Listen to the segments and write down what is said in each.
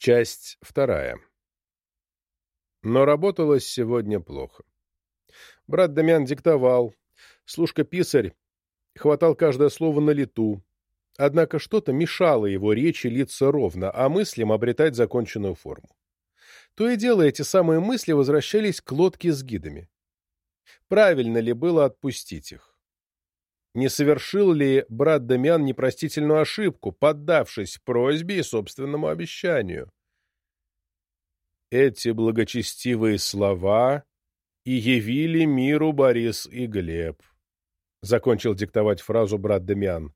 Часть вторая. Но работалось сегодня плохо. Брат Дамян диктовал, служка-писарь хватал каждое слово на лету, однако что-то мешало его речи литься ровно, а мыслям обретать законченную форму. То и дело эти самые мысли возвращались к лодке с гидами. Правильно ли было отпустить их? Не совершил ли брат Дамиан непростительную ошибку, поддавшись просьбе и собственному обещанию? Эти благочестивые слова и явили миру Борис и Глеб. Закончил диктовать фразу брат Дамиан.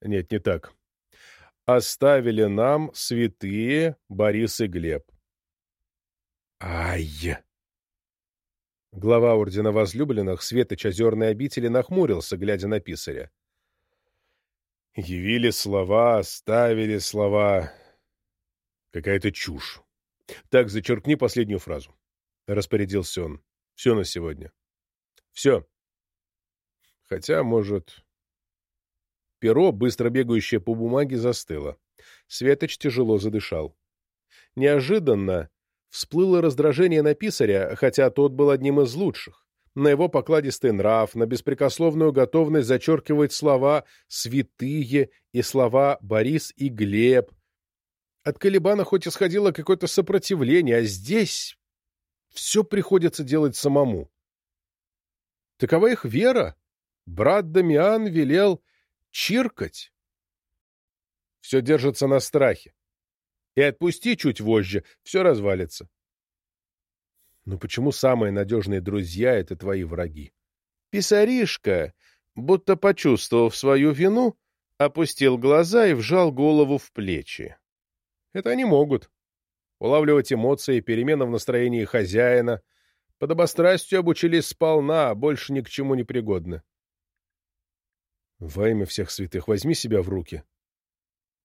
Нет, не так. Оставили нам святые Борис и Глеб. Ай! Глава Ордена Возлюбленных, Светоч Озерной обители, нахмурился, глядя на писаря. Явили слова, оставили слова. Какая-то чушь. Так, зачеркни последнюю фразу. Распорядился он. Все на сегодня. Все. Хотя, может... Перо, быстро бегающее по бумаге, застыло. Светоч тяжело задышал. Неожиданно всплыло раздражение на писаря, хотя тот был одним из лучших. На его покладистый нрав, на беспрекословную готовность зачеркивать слова «святые» и слова «Борис» и «Глеб». От Калибана хоть исходило какое-то сопротивление, а здесь все приходится делать самому. Такова их вера. Брат Дамиан велел чиркать. Все держится на страхе и отпусти чуть вожжи, все развалится. Но почему самые надежные друзья — это твои враги? Писаришка, будто почувствовав свою вину, опустил глаза и вжал голову в плечи. Это они могут. Улавливать эмоции, перемены в настроении хозяина. Подобострастию обучились сполна, а больше ни к чему не пригодны. Во имя всех святых, возьми себя в руки,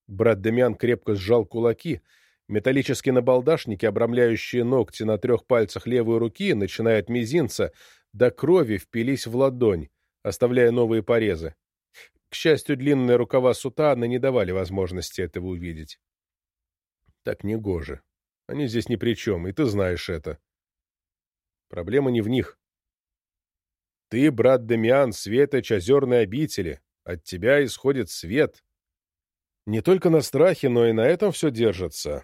Брат Демьян крепко сжал кулаки. Металлические набалдашники, обрамляющие ногти на трех пальцах левой руки, начиная от мизинца, до крови впились в ладонь, оставляя новые порезы. К счастью, длинные рукава сутана не давали возможности этого увидеть. Так не гоже. Они здесь ни при чем, и ты знаешь это. Проблема не в них. Ты, брат Демиан, светоч озерной обители. От тебя исходит свет. Не только на страхе, но и на этом все держится.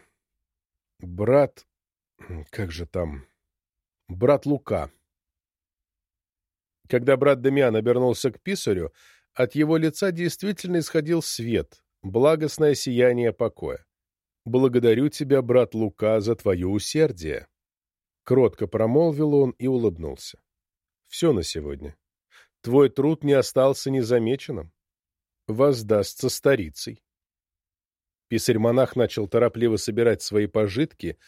Брат... Как же там? Брат Лука. Когда брат Демиан обернулся к писарю, от его лица действительно исходил свет, благостное сияние покоя. «Благодарю тебя, брат Лука, за твое усердие». Кротко промолвил он и улыбнулся. «Все на сегодня. Твой труд не остался незамеченным. Воздастся старицей». Писарь-монах начал торопливо собирать свои пожитки,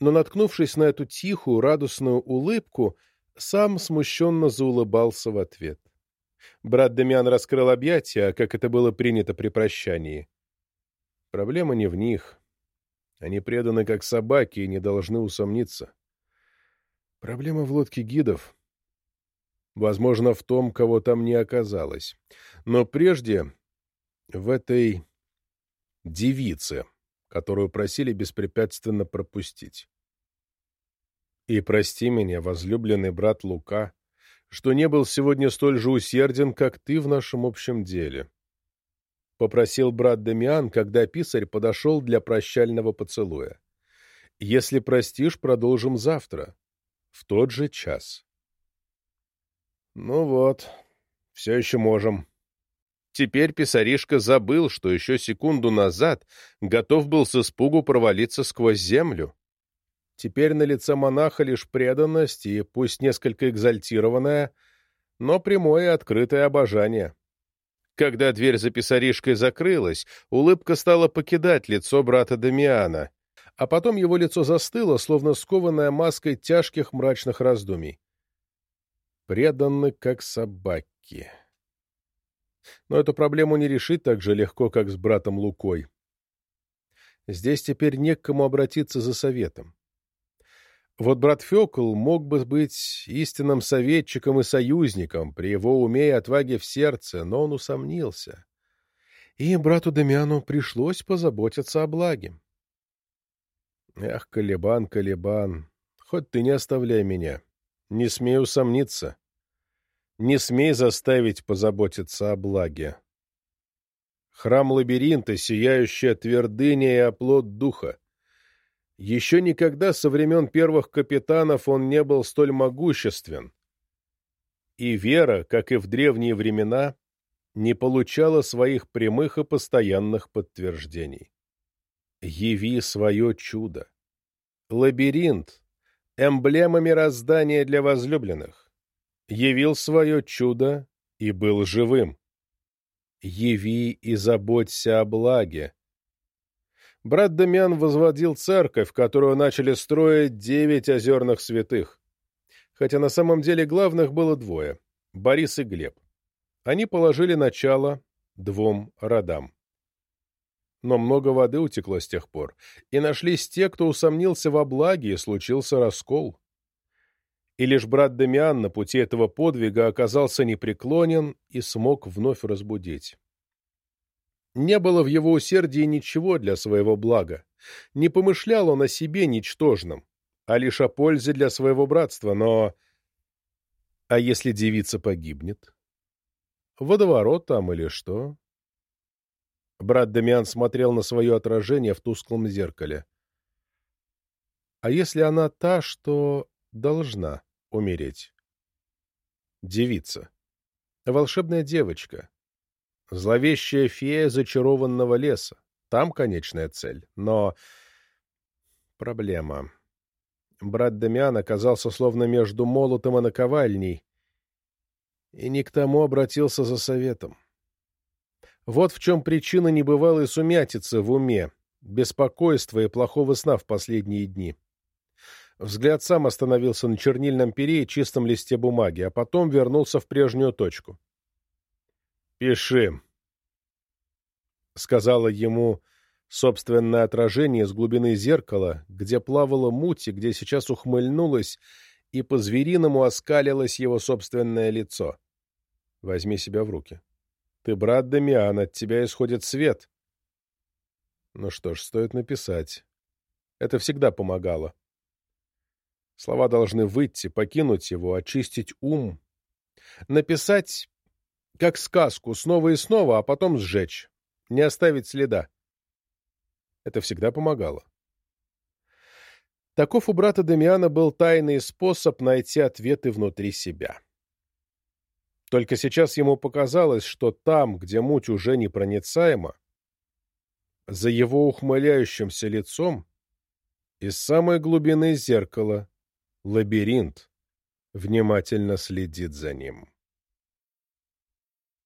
но, наткнувшись на эту тихую, радостную улыбку, сам смущенно заулыбался в ответ. Брат Демиан раскрыл объятия, как это было принято при прощании. Проблема не в них. Они преданы как собаки и не должны усомниться. Проблема в лодке гидов. Возможно, в том, кого там не оказалось. Но прежде в этой девице, которую просили беспрепятственно пропустить. И прости меня, возлюбленный брат Лука, что не был сегодня столь же усерден, как ты в нашем общем деле. Попросил брат Дамиан, когда писарь подошел для прощального поцелуя. Если простишь, продолжим завтра, в тот же час. Ну вот, все еще можем. Теперь писаришка забыл, что еще секунду назад готов был с испугу провалиться сквозь землю. Теперь на лице монаха лишь преданность и, пусть несколько экзальтированная, но прямое открытое обожание. Когда дверь за писаришкой закрылась, улыбка стала покидать лицо брата Дамиана, а потом его лицо застыло, словно скованное маской тяжких мрачных раздумий. Преданы, как собаки. Но эту проблему не решить так же легко, как с братом Лукой. Здесь теперь не к кому обратиться за советом. Вот брат Фекл мог бы быть истинным советчиком и союзником при его уме и отваге в сердце, но он усомнился. И брату Дамиану пришлось позаботиться о благе. Эх, Калибан, Калибан, хоть ты не оставляй меня. Не смею сомниться. Не смей заставить позаботиться о благе. Храм лабиринта, сияющая твердыня и оплот духа. Еще никогда со времен первых капитанов он не был столь могуществен. И вера, как и в древние времена, не получала своих прямых и постоянных подтверждений. Яви свое чудо. Лабиринт — эмблема мироздания для возлюбленных. Явил свое чудо и был живым яви и заботься о благе. Брат Дамиан возводил церковь, которую начали строить девять озерных святых. Хотя на самом деле главных было двое — Борис и Глеб. Они положили начало двум родам. Но много воды утекло с тех пор, и нашлись те, кто усомнился во благе, и случился раскол и лишь брат Дамиан на пути этого подвига оказался непреклонен и смог вновь разбудить. Не было в его усердии ничего для своего блага. Не помышлял он о себе ничтожном, а лишь о пользе для своего братства, но... А если девица погибнет? Водоворот там или что? Брат Дамиан смотрел на свое отражение в тусклом зеркале. А если она та, что должна? Умереть. Девица. Волшебная девочка. Зловещая фея зачарованного леса. Там конечная цель. Но... Проблема. Брат Дамиан оказался словно между молотом и наковальней, и не к тому обратился за советом. Вот в чем причина небывалой сумятицы в уме, беспокойства и плохого сна в последние дни. Взгляд сам остановился на чернильном пере и чистом листе бумаги, а потом вернулся в прежнюю точку. «Пиши», — сказала ему собственное отражение с глубины зеркала, где плавала муть и где сейчас ухмыльнулась и по-звериному оскалилось его собственное лицо. «Возьми себя в руки. Ты брат Дамиан, от тебя исходит свет». Ну что ж, стоит написать. Это всегда помогало. Слова должны выйти, покинуть его, очистить ум. Написать, как сказку, снова и снова, а потом сжечь. Не оставить следа. Это всегда помогало. Таков у брата Дамиана был тайный способ найти ответы внутри себя. Только сейчас ему показалось, что там, где муть уже непроницаема, за его ухмыляющимся лицом из самой глубины зеркала лабиринт внимательно следит за ним.